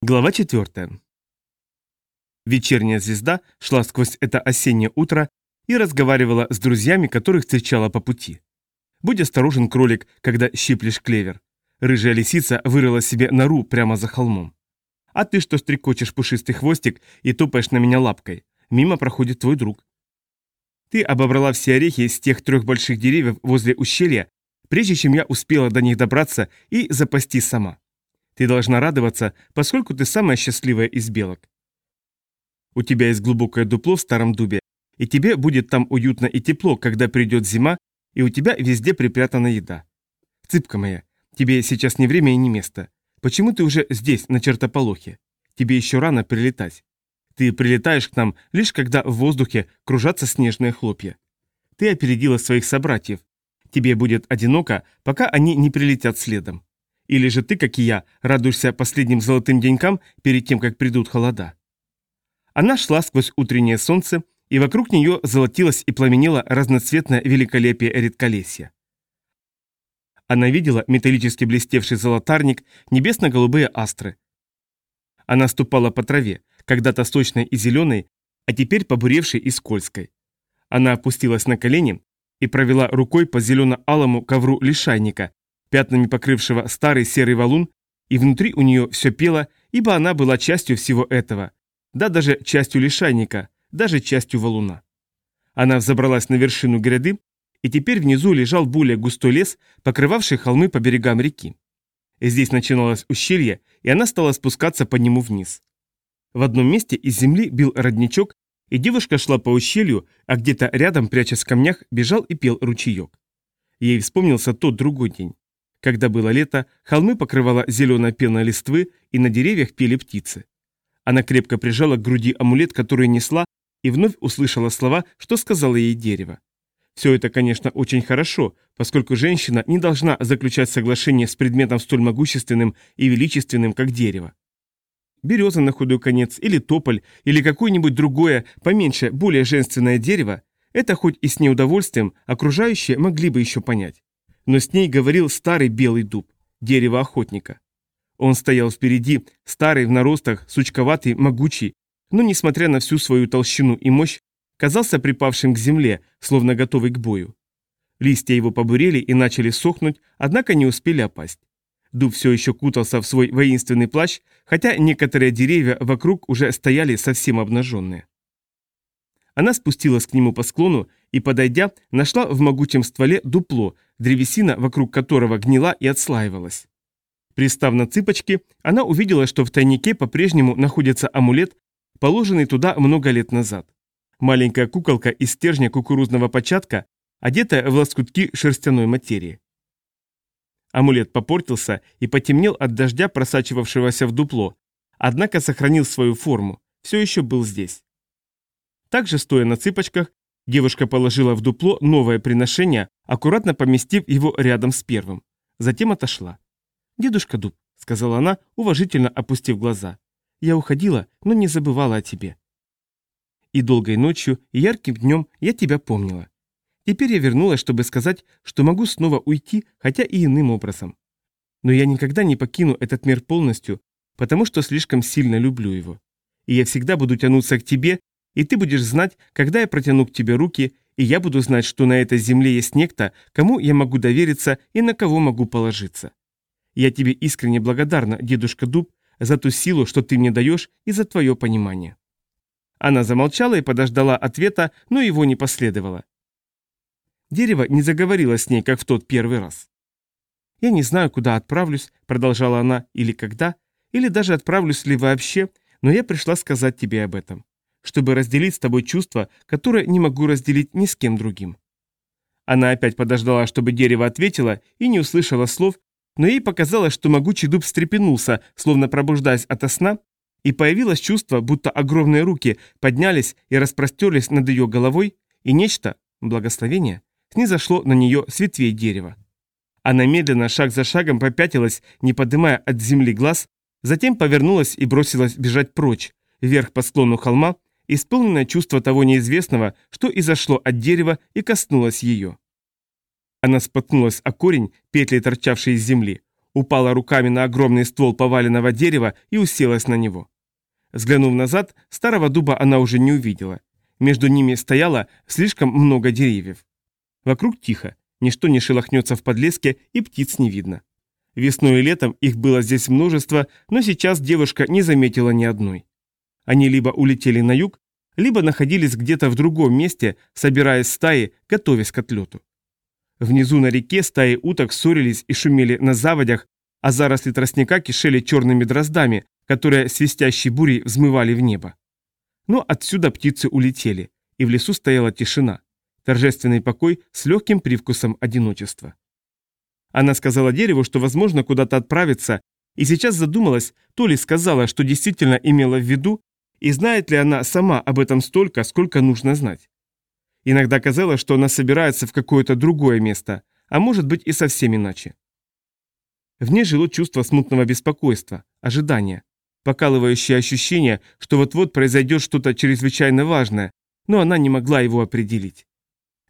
Глава 4. Вечерняя звезда шла сквозь это осеннее утро и разговаривала с друзьями, которых встречала по пути. Будь осторожен, кролик, когда щиплешь клевер. Рыжая лисица вырыла себе нору прямо за холмом. А ты что стрекочешь пушистый хвостик и топаешь на меня лапкой? Мимо проходит твой друг. Ты обобрала все орехи с тех трех больших деревьев возле ущелья, прежде чем я успела до них добраться и запасти сама. Ты должна радоваться, поскольку ты самая счастливая из белок. У тебя есть глубокое дупло в старом дубе, и тебе будет там уютно и тепло, когда придет зима, и у тебя везде припрятана еда. Цыпка моя, тебе сейчас не время и не место. Почему ты уже здесь, на чертополохе? Тебе еще рано прилетать. Ты прилетаешь к нам лишь когда в воздухе кружатся снежные хлопья. Ты опередила своих собратьев. Тебе будет одиноко, пока они не прилетят следом. Или же ты, как и я, радуешься последним золотым денькам перед тем, как придут холода? Она шла сквозь утреннее солнце, и вокруг нее золотилось и пламенело разноцветное великолепие редколесья. Она видела металлически блестевший золотарник, небесно-голубые астры. Она ступала по траве, когда-то сочной и зеленой, а теперь побуревшей и скользкой. Она опустилась на колени и провела рукой по зелено-алому ковру лишайника, пятнами покрывшего старый серый валун, и внутри у нее все пело, ибо она была частью всего этого, да даже частью лишайника, даже частью валуна. Она взобралась на вершину гряды, и теперь внизу лежал более густой лес, покрывавший холмы по берегам реки. Здесь начиналось ущелье, и она стала спускаться по нему вниз. В одном месте из земли бил родничок, и девушка шла по ущелью, а где-то рядом, прячась в камнях, бежал и пел ручеек. Ей вспомнился тот другой день. Когда было лето, холмы покрывала зеленая пена листвы, и на деревьях пели птицы. Она крепко прижала к груди амулет, который несла, и вновь услышала слова, что сказала ей дерево. Все это, конечно, очень хорошо, поскольку женщина не должна заключать соглашение с предметом столь могущественным и величественным, как дерево. Береза на худой конец, или тополь, или какое-нибудь другое, поменьше, более женственное дерево, это хоть и с неудовольствием, окружающие могли бы еще понять но с ней говорил старый белый дуб, дерево охотника. Он стоял впереди, старый в наростах, сучковатый, могучий, но, несмотря на всю свою толщину и мощь, казался припавшим к земле, словно готовый к бою. Листья его побурели и начали сохнуть, однако не успели опасть. Дуб все еще кутался в свой воинственный плащ, хотя некоторые деревья вокруг уже стояли совсем обнаженные. Она спустилась к нему по склону и, подойдя, нашла в могучем стволе дупло, древесина, вокруг которого гнила и отслаивалась. Пристав на цыпочки, она увидела, что в тайнике по-прежнему находится амулет, положенный туда много лет назад. Маленькая куколка из стержня кукурузного початка, одетая в лоскутки шерстяной материи. Амулет попортился и потемнел от дождя, просачивавшегося в дупло, однако сохранил свою форму, все еще был здесь. Также, стоя на цыпочках, девушка положила в дупло новое приношение, аккуратно поместив его рядом с первым. Затем отошла. «Дедушка Дуб», — сказала она, уважительно опустив глаза, — «я уходила, но не забывала о тебе. И долгой ночью, и ярким днем я тебя помнила. Теперь я вернулась, чтобы сказать, что могу снова уйти, хотя и иным образом. Но я никогда не покину этот мир полностью, потому что слишком сильно люблю его. И я всегда буду тянуться к тебе, и ты будешь знать, когда я протяну к тебе руки, и я буду знать, что на этой земле есть некто, кому я могу довериться и на кого могу положиться. Я тебе искренне благодарна, дедушка Дуб, за ту силу, что ты мне даешь, и за твое понимание». Она замолчала и подождала ответа, но его не последовало. Дерево не заговорило с ней, как в тот первый раз. «Я не знаю, куда отправлюсь», — продолжала она, — «или когда, или даже отправлюсь ли вообще, но я пришла сказать тебе об этом чтобы разделить с тобой чувства, которые не могу разделить ни с кем другим. Она опять подождала, чтобы дерево ответило, и не услышала слов, но ей показалось, что могучий дуб встрепенулся, словно пробуждаясь ото сна, и появилось чувство, будто огромные руки поднялись и распростерлись над ее головой, и нечто, благословение, снизошло на нее с ветвей дерева. Она медленно, шаг за шагом попятилась, не поднимая от земли глаз, затем повернулась и бросилась бежать прочь, вверх по склону холма, исполненное чувство того неизвестного, что изошло от дерева и коснулось ее. Она споткнулась о корень, петли торчавшей из земли, упала руками на огромный ствол поваленного дерева и уселась на него. Взглянув назад, старого дуба она уже не увидела. Между ними стояло слишком много деревьев. Вокруг тихо, ничто не шелохнется в подлеске и птиц не видно. Весной и летом их было здесь множество, но сейчас девушка не заметила ни одной. Они либо улетели на юг, либо находились где-то в другом месте, собираясь стаи, готовясь к отлету. Внизу на реке стаи уток ссорились и шумели на заводях, а заросли тростника кишели черными дроздами, которые свистящей бурей взмывали в небо. Но отсюда птицы улетели, и в лесу стояла тишина, торжественный покой с легким привкусом одиночества. Она сказала дереву, что возможно куда-то отправиться, и сейчас задумалась, то ли сказала, что действительно имела в виду, и знает ли она сама об этом столько, сколько нужно знать. Иногда казалось, что она собирается в какое-то другое место, а может быть и совсем иначе. В ней жило чувство смутного беспокойства, ожидания, покалывающее ощущение, что вот-вот произойдет что-то чрезвычайно важное, но она не могла его определить.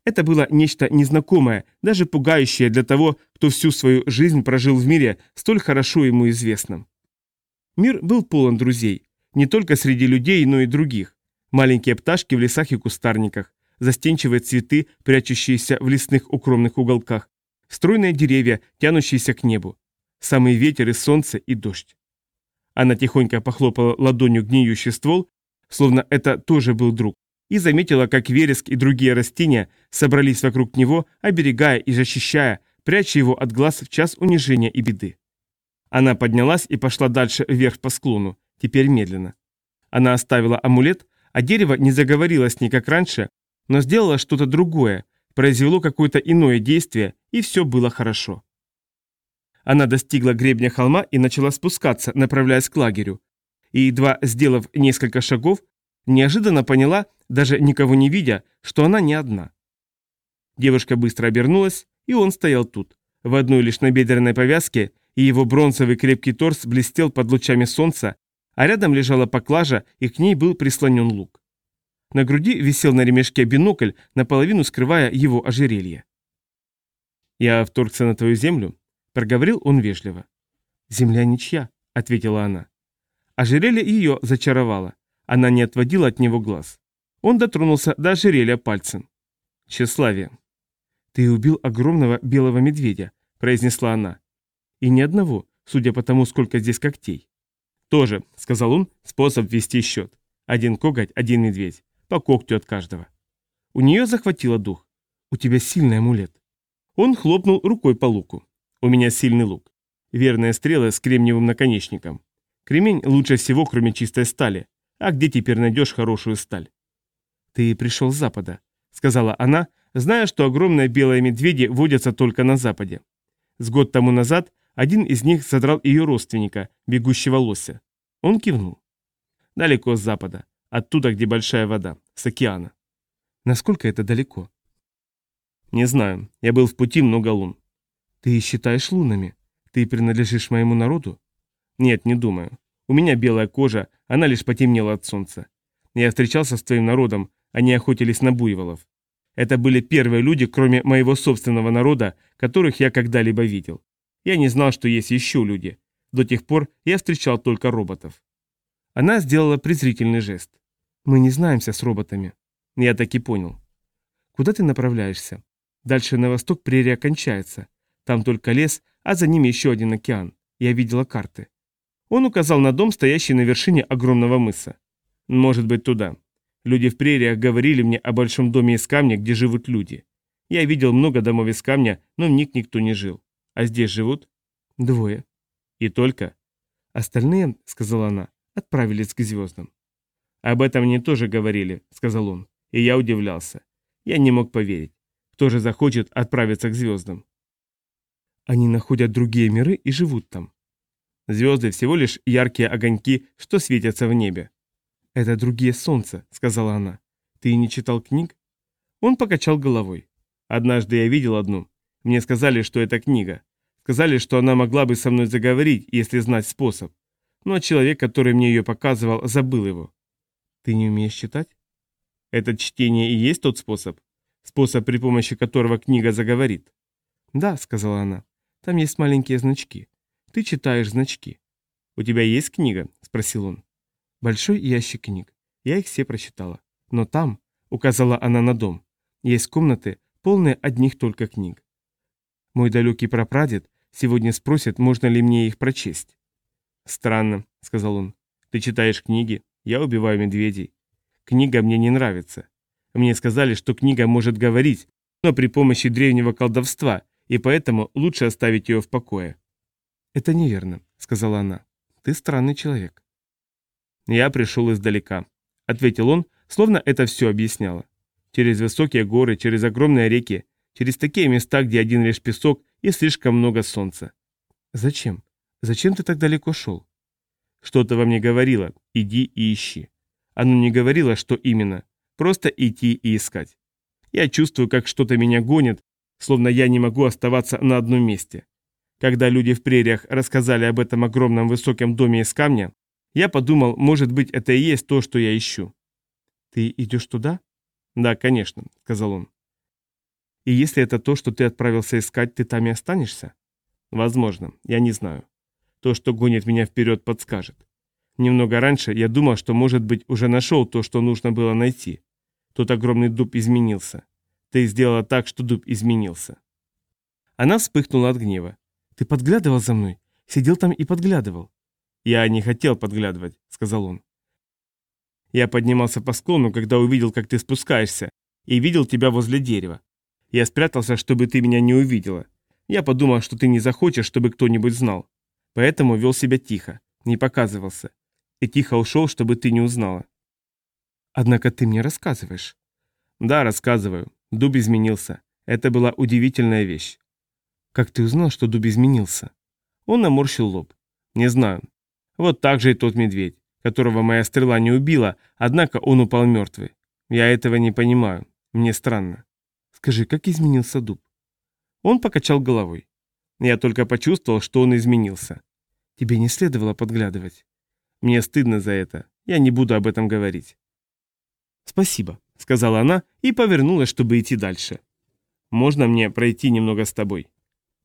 Это было нечто незнакомое, даже пугающее для того, кто всю свою жизнь прожил в мире, столь хорошо ему известном. Мир был полон друзей, не только среди людей, но и других. Маленькие пташки в лесах и кустарниках, застенчивые цветы, прячущиеся в лесных укромных уголках, стройные деревья, тянущиеся к небу, самый ветер и солнце и дождь. Она тихонько похлопала ладонью гниющий ствол, словно это тоже был друг, и заметила, как вереск и другие растения собрались вокруг него, оберегая и защищая, пряча его от глаз в час унижения и беды. Она поднялась и пошла дальше вверх по склону, теперь медленно. Она оставила амулет, а дерево не заговорило с ней, как раньше, но сделала что-то другое, произвело какое-то иное действие, и все было хорошо. Она достигла гребня холма и начала спускаться, направляясь к лагерю. И едва сделав несколько шагов, неожиданно поняла, даже никого не видя, что она не одна. Девушка быстро обернулась, и он стоял тут, в одной лишь набедренной повязке, и его бронзовый крепкий торс блестел под лучами солнца, а рядом лежала поклажа, и к ней был прислонен лук. На груди висел на ремешке бинокль, наполовину скрывая его ожерелье. «Я вторгся на твою землю», — проговорил он вежливо. «Земля ничья», — ответила она. Ожерелье ее зачаровало. Она не отводила от него глаз. Он дотронулся до ожерелья пальцем. «Тщеславие». «Ты убил огромного белого медведя», — произнесла она. «И ни одного, судя по тому, сколько здесь когтей». «Тоже», — сказал он, — «способ вести счет. Один коготь, один медведь по когтю от каждого. У нее захватило дух. «У тебя сильный амулет». Он хлопнул рукой по луку. «У меня сильный лук. Верные стрелы с кремниевым наконечником. Кремень лучше всего, кроме чистой стали. А где теперь найдешь хорошую сталь?» «Ты пришел с запада», — сказала она, зная, что огромные белые медведи водятся только на западе. С год тому назад один из них задрал ее родственника, бегущего лося. Он кивнул. «Далеко с запада. Оттуда, где большая вода, с океана. Насколько это далеко? Не знаю. Я был в пути много лун. Ты считаешь лунами? Ты принадлежишь моему народу? Нет, не думаю. У меня белая кожа, она лишь потемнела от солнца. Я встречался с твоим народом, они охотились на буйволов. Это были первые люди, кроме моего собственного народа, которых я когда-либо видел. Я не знал, что есть еще люди. До тех пор я встречал только роботов. Она сделала презрительный жест. «Мы не знаемся с роботами». Я так и понял. «Куда ты направляешься?» «Дальше на восток прерия кончается. Там только лес, а за ними еще один океан. Я видела карты». Он указал на дом, стоящий на вершине огромного мыса. «Может быть, туда. Люди в прериях говорили мне о большом доме из камня, где живут люди. Я видел много домов из камня, но в них никто не жил. А здесь живут?» «Двое». «И только?» «Остальные», — сказала она, отправились к звездам. «Об этом мне тоже говорили», — сказал он, и я удивлялся. Я не мог поверить. Кто же захочет отправиться к звездам? Они находят другие миры и живут там. Звезды всего лишь яркие огоньки, что светятся в небе. «Это другие солнца», — сказала она. «Ты не читал книг?» Он покачал головой. «Однажды я видел одну. Мне сказали, что это книга. Сказали, что она могла бы со мной заговорить, если знать способ но человек, который мне ее показывал, забыл его. Ты не умеешь читать? Это чтение и есть тот способ? Способ, при помощи которого книга заговорит? Да, сказала она. Там есть маленькие значки. Ты читаешь значки. «У тебя есть книга?» – спросил он. «Большой ящик книг. Я их все прочитала. Но там, — указала она на дом, — есть комнаты, полные одних только книг. Мой далекий прапрадед сегодня спросит, можно ли мне их прочесть». «Странно», — сказал он. «Ты читаешь книги, я убиваю медведей. Книга мне не нравится. Мне сказали, что книга может говорить, но при помощи древнего колдовства, и поэтому лучше оставить ее в покое». «Это неверно», — сказала она. Ты странный человек. Я пришел издалека, ответил он, словно это все объясняло. Через высокие горы, через огромные реки, через такие места, где один лишь песок и слишком много солнца. Зачем? Зачем ты так далеко шел? Что-то во мне говорило, иди и ищи. Оно не говорило, что именно, просто идти и искать. Я чувствую, как что-то меня гонит, словно я не могу оставаться на одном месте. Когда люди в прериях рассказали об этом огромном высоком доме из камня, я подумал, может быть, это и есть то, что я ищу. «Ты идешь туда?» «Да, конечно», — сказал он. «И если это то, что ты отправился искать, ты там и останешься?» «Возможно, я не знаю. То, что гонит меня вперед, подскажет. Немного раньше я думал, что, может быть, уже нашел то, что нужно было найти. Тот огромный дуб изменился. Ты сделала так, что дуб изменился». Она вспыхнула от гнева. «Ты подглядывал за мной? Сидел там и подглядывал?» «Я не хотел подглядывать», — сказал он. «Я поднимался по склону, когда увидел, как ты спускаешься, и видел тебя возле дерева. Я спрятался, чтобы ты меня не увидела. Я подумал, что ты не захочешь, чтобы кто-нибудь знал. Поэтому вел себя тихо, не показывался. И тихо ушел, чтобы ты не узнала». «Однако ты мне рассказываешь». «Да, рассказываю. Дуб изменился. Это была удивительная вещь. Как ты узнал, что дуб изменился? Он наморщил лоб. Не знаю. Вот так же и тот медведь, которого моя стрела не убила, однако он упал мертвый. Я этого не понимаю. Мне странно. Скажи, как изменился дуб? Он покачал головой. Я только почувствовал, что он изменился. Тебе не следовало подглядывать. Мне стыдно за это. Я не буду об этом говорить. Спасибо, сказала она и повернулась, чтобы идти дальше. Можно мне пройти немного с тобой?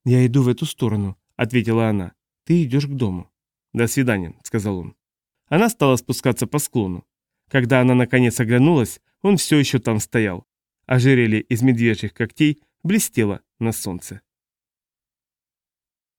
«Я иду в эту сторону», — ответила она. «Ты идешь к дому». «До свидания», — сказал он. Она стала спускаться по склону. Когда она наконец оглянулась, он все еще там стоял. Ожерелье из медвежьих когтей блестело на солнце.